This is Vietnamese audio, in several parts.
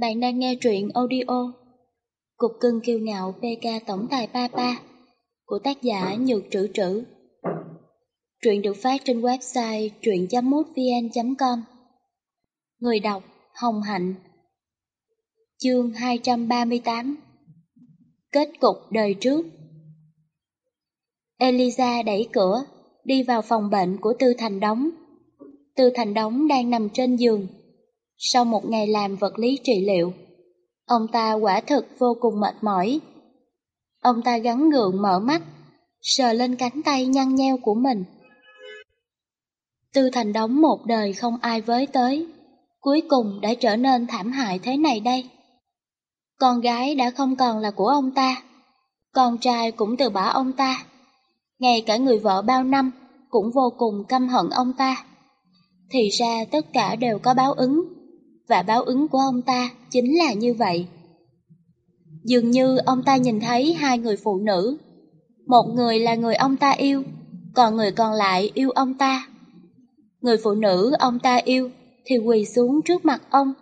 Bạn đang nghe truyện audio Cục cưng kiêu ngạo PK Tổng tài Papa của tác giả Nhược Trữ Trữ. Truyện được phát trên website truyện.mútvn.com Người đọc Hồng Hạnh. Chương 238 Kết cục đời trước. Eliza đẩy cửa, đi vào phòng bệnh của Tư Thành Đống. Tư Thành Đống đang nằm trên giường, sau một ngày làm vật lý trị liệu, ông ta quả thực vô cùng mệt mỏi. Ông ta gắn gượng mở mắt, sờ lên cánh tay nhăn nheo của mình. Tư thành đóng một đời không ai với tới, cuối cùng đã trở nên thảm hại thế này đây. Con gái đã không còn là của ông ta, con trai cũng từ bỏ ông ta, ngay cả người vợ bao năm cũng vô cùng căm hận ông ta. Thì ra tất cả đều có báo ứng và báo ứng của ông ta chính là như vậy. Dường như ông ta nhìn thấy hai người phụ nữ, một người là người ông ta yêu, còn người còn lại yêu ông ta. Người phụ nữ ông ta yêu thì quỳ xuống trước mặt ông,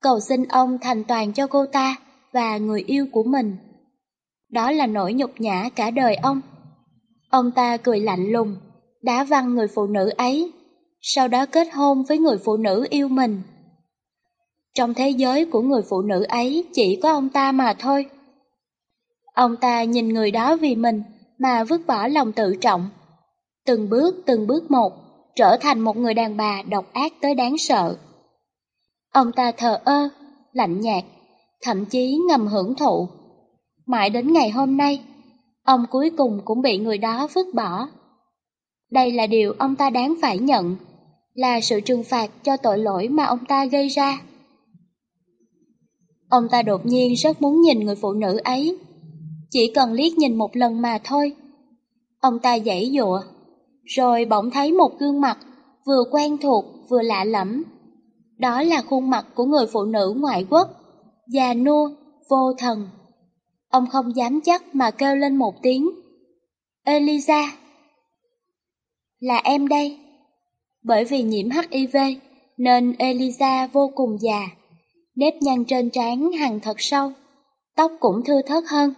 cầu xin ông thành toàn cho cô ta và người yêu của mình. Đó là nỗi nhục nhã cả đời ông. Ông ta cười lạnh lùng, đá văng người phụ nữ ấy, sau đó kết hôn với người phụ nữ yêu mình. Trong thế giới của người phụ nữ ấy chỉ có ông ta mà thôi. Ông ta nhìn người đó vì mình mà vứt bỏ lòng tự trọng. Từng bước từng bước một, trở thành một người đàn bà độc ác tới đáng sợ. Ông ta thờ ơ, lạnh nhạt, thậm chí ngầm hưởng thụ. Mãi đến ngày hôm nay, ông cuối cùng cũng bị người đó vứt bỏ. Đây là điều ông ta đáng phải nhận, là sự trừng phạt cho tội lỗi mà ông ta gây ra. Ông ta đột nhiên rất muốn nhìn người phụ nữ ấy. Chỉ cần liếc nhìn một lần mà thôi. Ông ta giãy dụa, rồi bỗng thấy một gương mặt vừa quen thuộc vừa lạ lẫm. Đó là khuôn mặt của người phụ nữ ngoại quốc, già nua, vô thần. Ông không dám chắc mà kêu lên một tiếng. Eliza! Là em đây. Bởi vì nhiễm HIV nên Eliza vô cùng già nếp nhăn trên trán hằn thật sâu, tóc cũng thưa thớt hơn.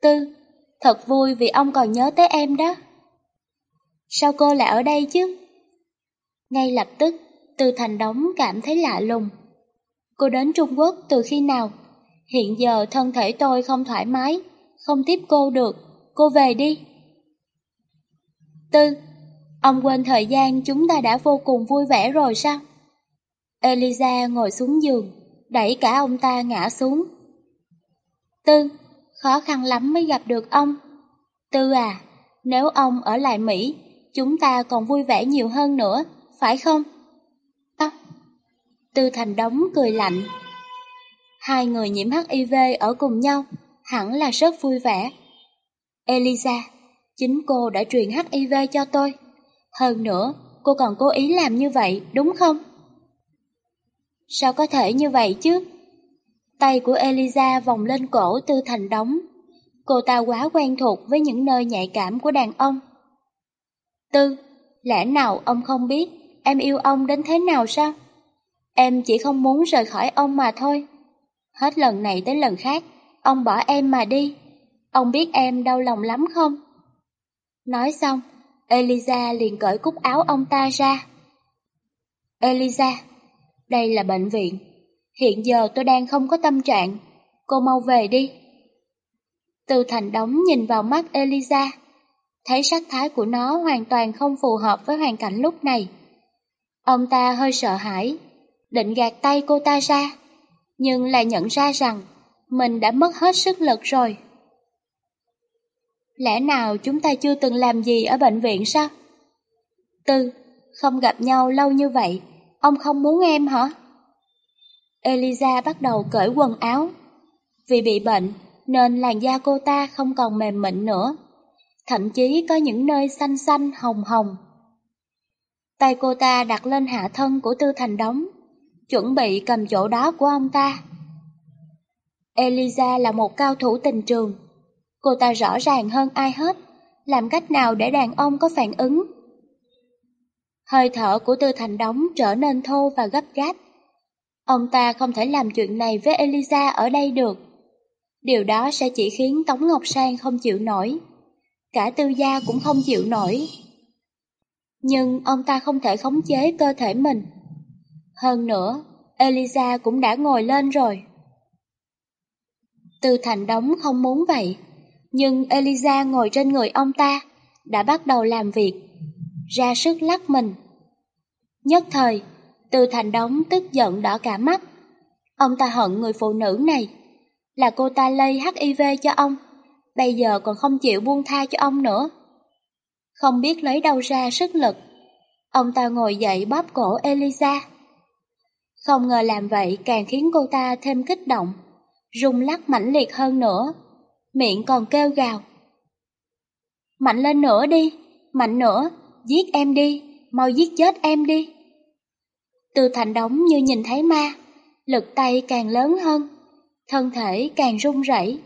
Tư, thật vui vì ông còn nhớ tới em đó. Sao cô lại ở đây chứ? Ngay lập tức, Từ Thành Đống cảm thấy lạ lùng. Cô đến Trung Quốc từ khi nào? Hiện giờ thân thể tôi không thoải mái, không tiếp cô được, cô về đi. Tư, ông quên thời gian chúng ta đã vô cùng vui vẻ rồi sao? Eliza ngồi xuống giường, đẩy cả ông ta ngã xuống. Tư, khó khăn lắm mới gặp được ông. Tư à, nếu ông ở lại Mỹ, chúng ta còn vui vẻ nhiều hơn nữa, phải không? À, Tư Thành Đống cười lạnh. Hai người nhiễm HIV ở cùng nhau, hẳn là rất vui vẻ. Eliza, chính cô đã truyền HIV cho tôi. Hơn nữa, cô còn cố ý làm như vậy, đúng không? Sao có thể như vậy chứ? Tay của Eliza vòng lên cổ Tư Thành đóng. Cô ta quá quen thuộc với những nơi nhạy cảm của đàn ông. Tư, lẽ nào ông không biết em yêu ông đến thế nào sao? Em chỉ không muốn rời khỏi ông mà thôi. Hết lần này tới lần khác, ông bỏ em mà đi. Ông biết em đau lòng lắm không? Nói xong, Eliza liền cởi cúc áo ông ta ra. Eliza, đây là bệnh viện. Hiện giờ tôi đang không có tâm trạng. Cô mau về đi. Từ thành đóng nhìn vào mắt Eliza. Thấy sắc thái của nó hoàn toàn không phù hợp với hoàn cảnh lúc này. Ông ta hơi sợ hãi, định gạt tay cô ta ra, nhưng lại nhận ra rằng mình đã mất hết sức lực rồi. Lẽ nào chúng ta chưa từng làm gì ở bệnh viện sao? Tư, không gặp nhau lâu như vậy, Ông không muốn em hả? Eliza bắt đầu cởi quần áo. Vì bị bệnh nên làn da cô ta không còn mềm mịn nữa. Thậm chí có những nơi xanh xanh hồng hồng. Tay cô ta đặt lên hạ thân của Tư Thành Đống, chuẩn bị cầm chỗ đó của ông ta. Eliza là một cao thủ tình trường. Cô ta rõ ràng hơn ai hết, làm cách nào để đàn ông có phản ứng Hơi thở của Tư Thành Đống trở nên thô và gấp gáp. Ông ta không thể làm chuyện này với Eliza ở đây được. Điều đó sẽ chỉ khiến Tống Ngọc Sang không chịu nổi. Cả tư gia cũng không chịu nổi. Nhưng ông ta không thể khống chế cơ thể mình. Hơn nữa, Eliza cũng đã ngồi lên rồi. Tư thành đống không muốn vậy, nhưng Eliza ngồi trên người ông ta, đã bắt đầu làm việc, ra sức lắc mình. Nhất thời, từ thành đống tức giận đỏ cả mắt. Ông ta hận người phụ nữ này, là cô ta lây HIV cho ông, bây giờ còn không chịu buông tha cho ông nữa. Không biết lấy đâu ra sức lực, ông ta ngồi dậy bóp cổ Elisa. Không ngờ làm vậy càng khiến cô ta thêm kích động, rung lắc mãnh liệt hơn nữa, miệng còn kêu gào. Mạnh lên nữa đi, mạnh nữa, giết em đi, mau giết chết em đi. Từ thành đóng như nhìn thấy ma, lực tay càng lớn hơn, thân thể càng run rẩy.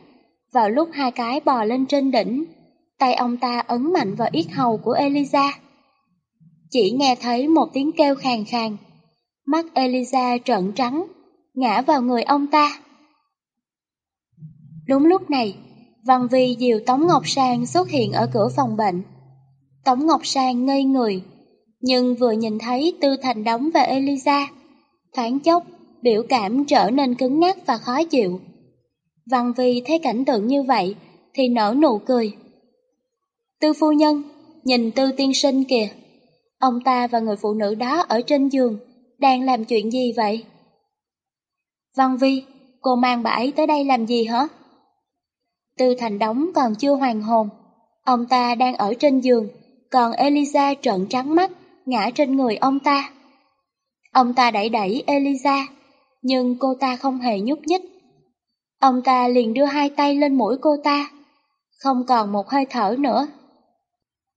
Vào lúc hai cái bò lên trên đỉnh, tay ông ta ấn mạnh vào yết hầu của Eliza. Chỉ nghe thấy một tiếng kêu khàn khàn, mắt Eliza trợn trắng, ngã vào người ông ta. Đúng lúc này, Văn Vi dìu Tống Ngọc Sang xuất hiện ở cửa phòng bệnh. Tống Ngọc Sang ngây người, nhưng vừa nhìn thấy Tư Thành Đống và Eliza, thoáng chốc, biểu cảm trở nên cứng ngắc và khó chịu. Văn Vi thấy cảnh tượng như vậy thì nở nụ cười. Tư phu nhân, nhìn Tư tiên sinh kìa. Ông ta và người phụ nữ đó ở trên giường, đang làm chuyện gì vậy? Văn Vi, cô mang bà ấy tới đây làm gì hả? Tư Thành Đống còn chưa hoàn hồn. Ông ta đang ở trên giường, còn Eliza trợn trắng mắt, ngã trên người ông ta. Ông ta đẩy đẩy Eliza, nhưng cô ta không hề nhúc nhích. Ông ta liền đưa hai tay lên mũi cô ta, không còn một hơi thở nữa.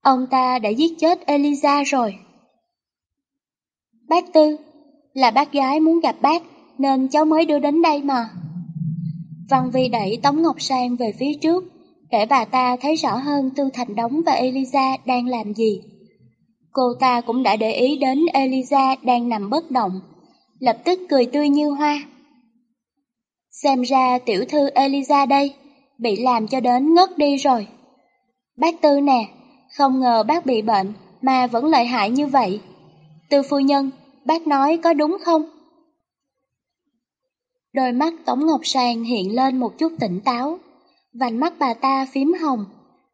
Ông ta đã giết chết Eliza rồi. Bác Tư, là bác gái muốn gặp bác nên cháu mới đưa đến đây mà. Văn Vi đẩy Tống Ngọc Sang về phía trước, để bà ta thấy rõ hơn Tư Thành Đống và Elisa đang làm gì. Cô ta cũng đã để ý đến Elisa đang nằm bất động, lập tức cười tươi như hoa. Xem ra tiểu thư Elisa đây, bị làm cho đến ngất đi rồi. Bác Tư nè, không ngờ bác bị bệnh mà vẫn lợi hại như vậy. Tư phu nhân, bác nói có đúng không? Đôi mắt Tống Ngọc sàng hiện lên một chút tỉnh táo, vành mắt bà ta phím hồng,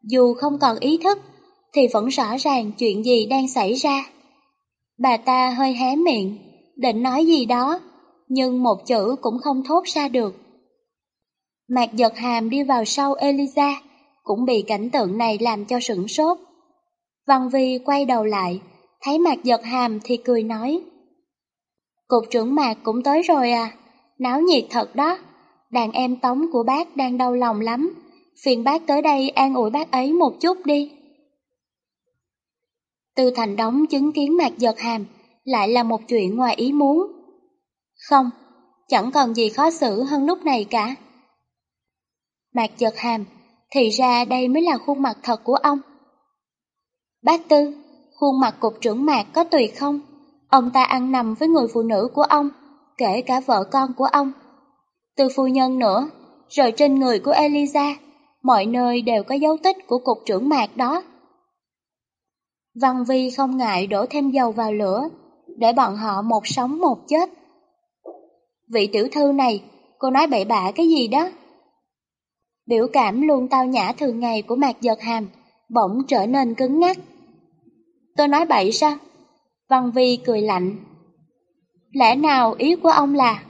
dù không còn ý thức thì vẫn rõ ràng chuyện gì đang xảy ra. Bà ta hơi hé miệng, định nói gì đó, nhưng một chữ cũng không thốt ra được. Mạc giật hàm đi vào sau Eliza, cũng bị cảnh tượng này làm cho sửng sốt. Văn Vi quay đầu lại, thấy Mạc giật hàm thì cười nói. Cục trưởng Mạc cũng tới rồi à, náo nhiệt thật đó. Đàn em tống của bác đang đau lòng lắm, phiền bác tới đây an ủi bác ấy một chút đi. Tư Thành Đống chứng kiến Mạc Giật Hàm lại là một chuyện ngoài ý muốn. Không, chẳng còn gì khó xử hơn lúc này cả. Mạc Giật Hàm, thì ra đây mới là khuôn mặt thật của ông. Bác Tư, khuôn mặt cục trưởng Mạc có tuyệt không? Ông ta ăn nằm với người phụ nữ của ông, kể cả vợ con của ông. Từ phu nhân nữa, rồi trên người của Eliza, mọi nơi đều có dấu tích của cục trưởng Mạc đó. Văn Vi không ngại đổ thêm dầu vào lửa, để bọn họ một sống một chết. Vị tiểu thư này, cô nói bậy bạ cái gì đó? Biểu cảm luôn tao nhã thường ngày của Mạc Giật Hàm, bỗng trở nên cứng ngắc. Tôi nói bậy sao? Văn Vi cười lạnh. Lẽ nào ý của ông là,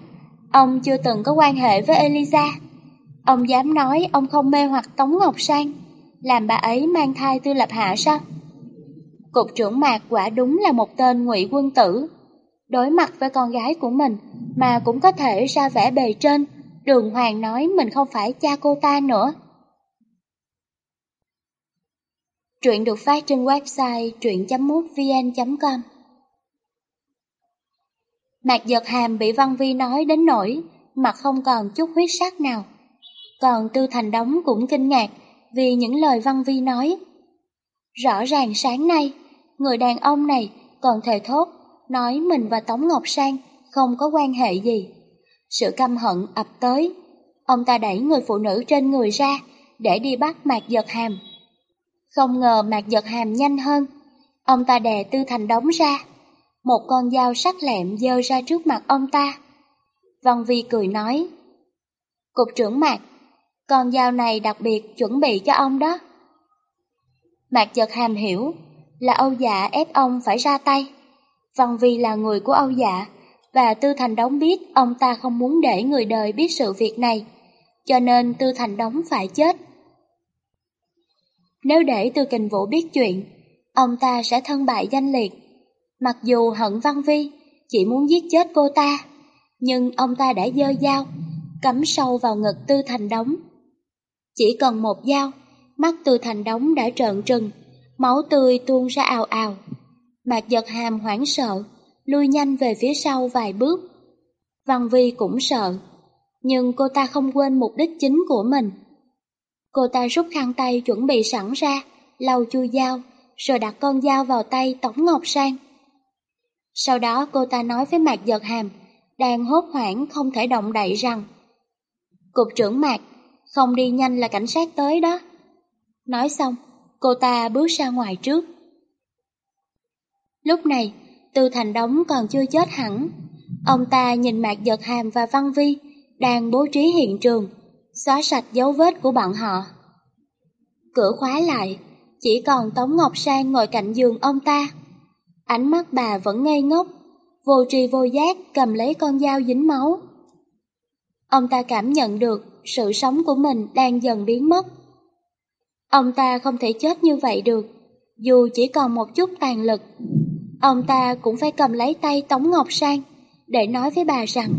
ông chưa từng có quan hệ với Eliza. Ông dám nói ông không mê hoặc Tống Ngọc Sang, làm bà ấy mang thai tư lập hạ sao? Cục trưởng Mạc quả đúng là một tên ngụy quân tử. Đối mặt với con gái của mình mà cũng có thể ra vẻ bề trên, đường hoàng nói mình không phải cha cô ta nữa. Truyện được phát trên website truyện.mútvn.com Mạc giật hàm bị Văn Vi nói đến nỗi mặt không còn chút huyết sắc nào. Còn Tư Thành Đống cũng kinh ngạc vì những lời Văn Vi nói. Rõ ràng sáng nay, người đàn ông này còn thề thốt nói mình và Tống Ngọc Sang không có quan hệ gì. Sự căm hận ập tới, ông ta đẩy người phụ nữ trên người ra để đi bắt Mạc Giật Hàm. Không ngờ Mạc Giật Hàm nhanh hơn, ông ta đè Tư Thành đóng ra. Một con dao sắc lẹm dơ ra trước mặt ông ta. Văn Vi cười nói, Cục trưởng Mạc, con dao này đặc biệt chuẩn bị cho ông đó. Mạc Giật Hàm hiểu là Âu Dạ ép ông phải ra tay. Văn Vi là người của Âu Dạ, và Tư Thành Đống biết ông ta không muốn để người đời biết sự việc này, cho nên Tư Thành Đống phải chết. Nếu để Tư Kình Vũ biết chuyện, ông ta sẽ thân bại danh liệt. Mặc dù hận Văn Vi, chỉ muốn giết chết cô ta, nhưng ông ta đã dơ dao, cắm sâu vào ngực Tư Thành Đống. Chỉ cần một dao, mắt Tư Thành Đống đã trợn trừng, máu tươi tuôn ra ào ào. Mạc giật hàm hoảng sợ, lui nhanh về phía sau vài bước. Văn Vi cũng sợ, nhưng cô ta không quên mục đích chính của mình. Cô ta rút khăn tay chuẩn bị sẵn ra, lau chui dao, rồi đặt con dao vào tay Tống Ngọc Sang. Sau đó cô ta nói với Mạc Giật Hàm, đang hốt hoảng không thể động đậy rằng Cục trưởng Mạc, không đi nhanh là cảnh sát tới đó. Nói xong, cô ta bước ra ngoài trước. Lúc này, Tư Thành Đống còn chưa chết hẳn. Ông ta nhìn Mạc Giật Hàm và Văn Vi đang bố trí hiện trường, xóa sạch dấu vết của bọn họ. Cửa khóa lại, chỉ còn Tống Ngọc Sang ngồi cạnh giường ông ta. Ánh mắt bà vẫn ngây ngốc, vô tri vô giác cầm lấy con dao dính máu. Ông ta cảm nhận được sự sống của mình đang dần biến mất. Ông ta không thể chết như vậy được, dù chỉ còn một chút tàn lực. Ông ta cũng phải cầm lấy tay Tống Ngọc Sang để nói với bà rằng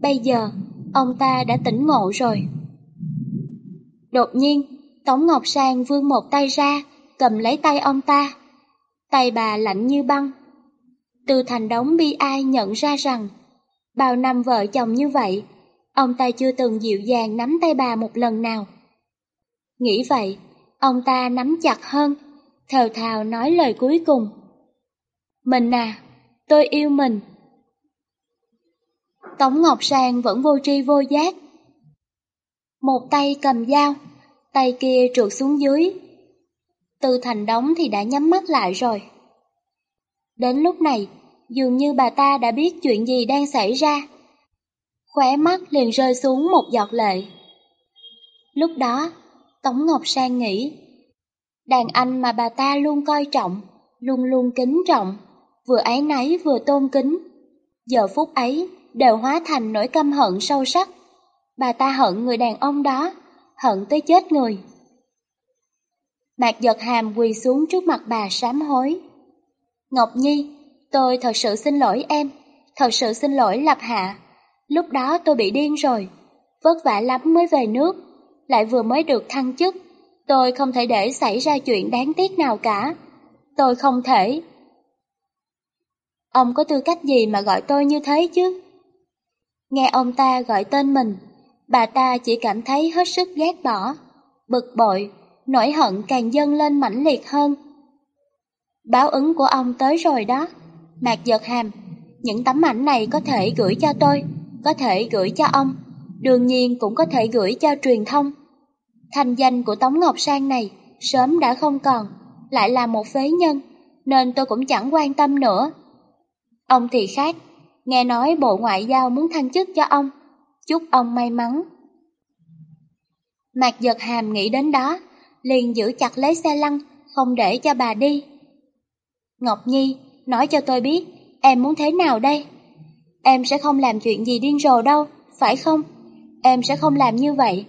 bây giờ ông ta đã tỉnh ngộ rồi. Đột nhiên, Tống Ngọc Sang vươn một tay ra, cầm lấy tay ông ta. Tay bà lạnh như băng. Từ thành đống bi ai nhận ra rằng, bao năm vợ chồng như vậy, ông ta chưa từng dịu dàng nắm tay bà một lần nào. Nghĩ vậy, ông ta nắm chặt hơn, thều thào nói lời cuối cùng. Mình à, tôi yêu mình. Tống Ngọc Sang vẫn vô tri vô giác. Một tay cầm dao, tay kia trượt xuống dưới. Từ thành đóng thì đã nhắm mắt lại rồi. Đến lúc này, dường như bà ta đã biết chuyện gì đang xảy ra. Khóe mắt liền rơi xuống một giọt lệ. Lúc đó, Tống Ngọc Sang nghĩ, đàn anh mà bà ta luôn coi trọng, luôn luôn kính trọng, vừa ái náy vừa tôn kính. Giờ phút ấy đều hóa thành nỗi căm hận sâu sắc. Bà ta hận người đàn ông đó, hận tới chết người. Mạc giật hàm quỳ xuống trước mặt bà sám hối. Ngọc Nhi, tôi thật sự xin lỗi em, thật sự xin lỗi Lập Hạ. Lúc đó tôi bị điên rồi, vất vả lắm mới về nước, lại vừa mới được thăng chức. Tôi không thể để xảy ra chuyện đáng tiếc nào cả. Tôi không thể. Ông có tư cách gì mà gọi tôi như thế chứ? Nghe ông ta gọi tên mình, bà ta chỉ cảm thấy hết sức ghét bỏ, bực bội, nỗi hận càng dâng lên mãnh liệt hơn. Báo ứng của ông tới rồi đó, Mạc giật hàm, những tấm ảnh này có thể gửi cho tôi, có thể gửi cho ông, đương nhiên cũng có thể gửi cho truyền thông. Thành danh của Tống Ngọc Sang này sớm đã không còn, lại là một phế nhân, nên tôi cũng chẳng quan tâm nữa. Ông thì khác, nghe nói Bộ Ngoại giao muốn thăng chức cho ông, chúc ông may mắn. Mạc giật hàm nghĩ đến đó, liền giữ chặt lấy xe lăn, không để cho bà đi. Ngọc Nhi, nói cho tôi biết, em muốn thế nào đây? Em sẽ không làm chuyện gì điên rồ đâu, phải không? Em sẽ không làm như vậy,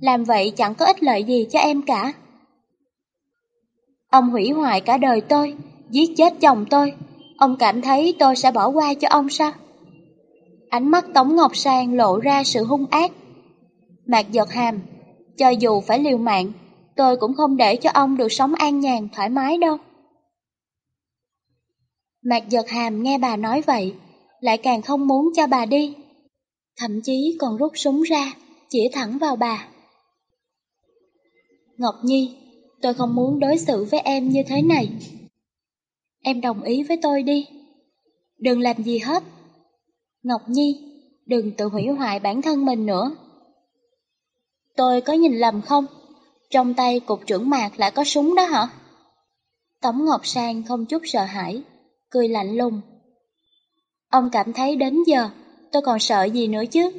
làm vậy chẳng có ích lợi gì cho em cả. Ông hủy hoại cả đời tôi, giết chết chồng tôi, ông cảm thấy tôi sẽ bỏ qua cho ông sao? Ánh mắt Tống Ngọc Sang lộ ra sự hung ác. Mạc giật hàm, cho dù phải liều mạng, tôi cũng không để cho ông được sống an nhàn, thoải mái đâu. Mạc giật hàm nghe bà nói vậy, lại càng không muốn cho bà đi. Thậm chí còn rút súng ra, chỉ thẳng vào bà. Ngọc Nhi, tôi không muốn đối xử với em như thế này. Em đồng ý với tôi đi. Đừng làm gì hết. Ngọc Nhi, đừng tự hủy hoại bản thân mình nữa. Tôi có nhìn lầm không? Trong tay cục trưởng mạc lại có súng đó hả? Tống Ngọc Sang không chút sợ hãi, cười lạnh lùng. Ông cảm thấy đến giờ, tôi còn sợ gì nữa chứ?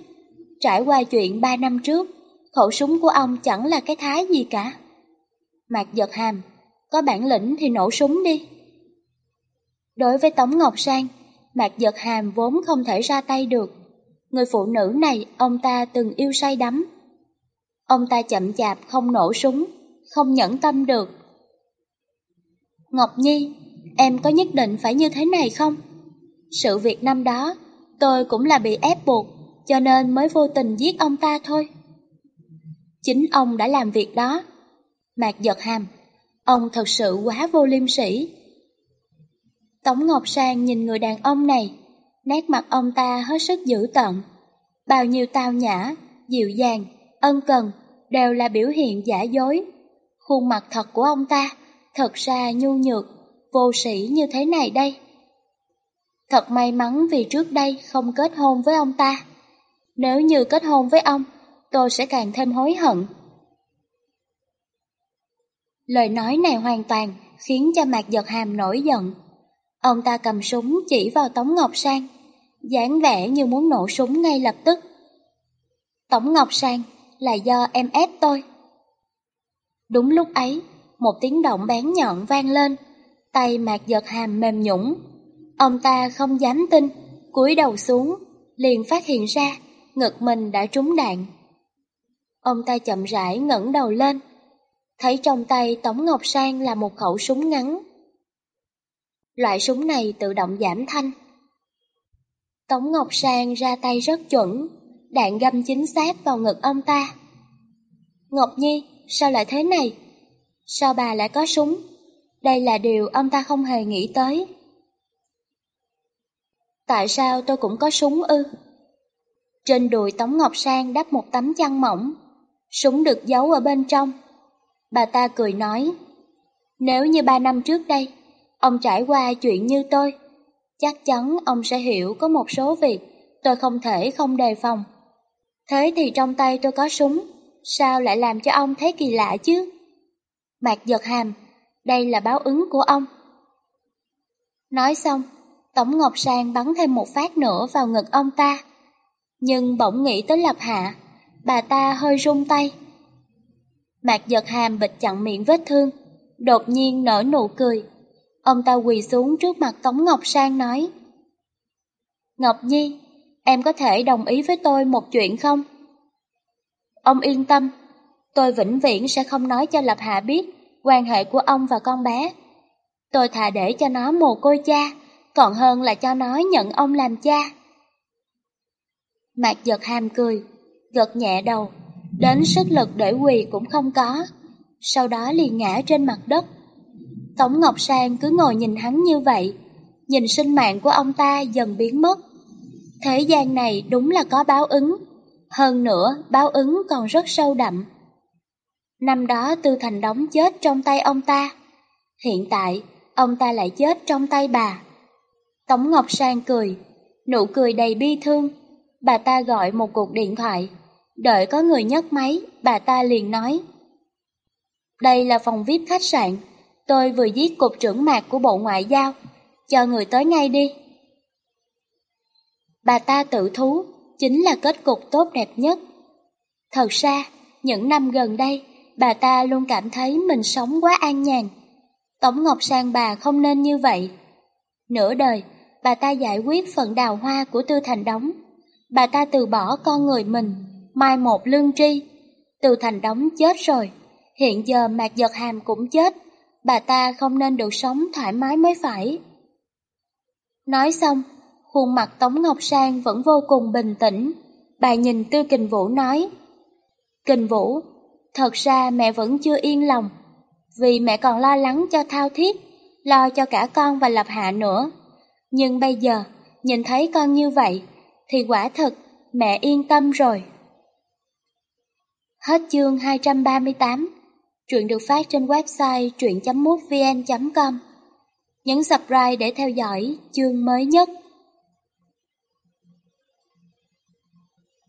Trải qua chuyện ba năm trước, khẩu súng của ông chẳng là cái thái gì cả. Mạc giật hàm, có bản lĩnh thì nổ súng đi. Đối với Tống Ngọc Sang, Mạc giật hàm vốn không thể ra tay được. Người phụ nữ này ông ta từng yêu say đắm. Ông ta chậm chạp không nổ súng, không nhẫn tâm được. Ngọc Nhi, em có nhất định phải như thế này không? Sự việc năm đó, tôi cũng là bị ép buộc, cho nên mới vô tình giết ông ta thôi. Chính ông đã làm việc đó. Mạc giật hàm, ông thật sự quá vô liêm sỉ. Tống Ngọc Sang nhìn người đàn ông này, nét mặt ông ta hết sức dữ tợn. Bao nhiêu tao nhã, dịu dàng, ân cần đều là biểu hiện giả dối. Khuôn mặt thật của ông ta thật ra nhu nhược, vô sĩ như thế này đây. Thật may mắn vì trước đây không kết hôn với ông ta. Nếu như kết hôn với ông, tôi sẽ càng thêm hối hận. Lời nói này hoàn toàn khiến cho Mạc Giật Hàm nổi giận. Ông ta cầm súng chỉ vào Tống Ngọc Sang, dáng vẻ như muốn nổ súng ngay lập tức. Tống Ngọc Sang là do em ép tôi. Đúng lúc ấy, một tiếng động bén nhọn vang lên, tay Mạc Giật Hàm mềm nhũng. Ông ta không dám tin, cúi đầu xuống, liền phát hiện ra ngực mình đã trúng đạn. Ông ta chậm rãi ngẩng đầu lên, thấy trong tay Tống Ngọc Sang là một khẩu súng ngắn. Loại súng này tự động giảm thanh. Tống Ngọc Sang ra tay rất chuẩn, đạn găm chính xác vào ngực ông ta. Ngọc Nhi, sao lại thế này? Sao bà lại có súng? Đây là điều ông ta không hề nghĩ tới. Tại sao tôi cũng có súng ư? Trên đùi Tống Ngọc Sang đắp một tấm chăn mỏng, súng được giấu ở bên trong. Bà ta cười nói, nếu như ba năm trước đây, ông trải qua chuyện như tôi, chắc chắn ông sẽ hiểu có một số việc tôi không thể không đề phòng. Thế thì trong tay tôi có súng, sao lại làm cho ông thấy kỳ lạ chứ? Mạc giật hàm, đây là báo ứng của ông. Nói xong, tổng Ngọc Sang bắn thêm một phát nữa vào ngực ông ta. Nhưng bỗng nghĩ tới Lập Hạ, bà ta hơi run tay. Mạc giật hàm bịch chặn miệng vết thương, đột nhiên nở nụ cười. Ông ta quỳ xuống trước mặt Tống Ngọc Sang nói Ngọc Nhi, em có thể đồng ý với tôi một chuyện không? Ông yên tâm, tôi vĩnh viễn sẽ không nói cho Lập Hạ biết quan hệ của ông và con bé. Tôi thà để cho nó mồ côi cha, còn hơn là cho nó nhận ông làm cha. Mạc giật hàm cười, gật nhẹ đầu, đến sức lực để quỳ cũng không có, sau đó liền ngã trên mặt đất. Tống Ngọc Sang cứ ngồi nhìn hắn như vậy, nhìn sinh mạng của ông ta dần biến mất. Thế gian này đúng là có báo ứng, hơn nữa báo ứng còn rất sâu đậm. Năm đó Tư Thành Đống chết trong tay ông ta, hiện tại ông ta lại chết trong tay bà. Tống Ngọc Sang cười, nụ cười đầy bi thương. Bà ta gọi một cuộc điện thoại, đợi có người nhấc máy, bà ta liền nói. Đây là phòng VIP khách sạn, tôi vừa giết cục trưởng mạc của Bộ Ngoại giao, cho người tới ngay đi. Bà ta tự thú, chính là kết cục tốt đẹp nhất. Thật ra, những năm gần đây, bà ta luôn cảm thấy mình sống quá an nhàn. Tống Ngọc Sang bà không nên như vậy. Nửa đời, bà ta giải quyết phận đào hoa của Tư Thành Đống. Bà ta từ bỏ con người mình, mai một lương tri. Tư Thành Đống chết rồi, hiện giờ Mạc Giật Hàm cũng chết. Bà ta không nên được sống thoải mái mới phải. Nói xong, khuôn mặt Tống Ngọc Sang vẫn vô cùng bình tĩnh. Bà nhìn Tư Kình Vũ nói, Kình Vũ, thật ra mẹ vẫn chưa yên lòng, vì mẹ còn lo lắng cho Thao Thiết, lo cho cả con và Lập Hạ nữa. Nhưng bây giờ, nhìn thấy con như vậy, thì quả thật mẹ yên tâm rồi. Hết chương 238, truyện được phát trên website truyện.mútvn.com. Nhấn subscribe để theo dõi chương mới nhất.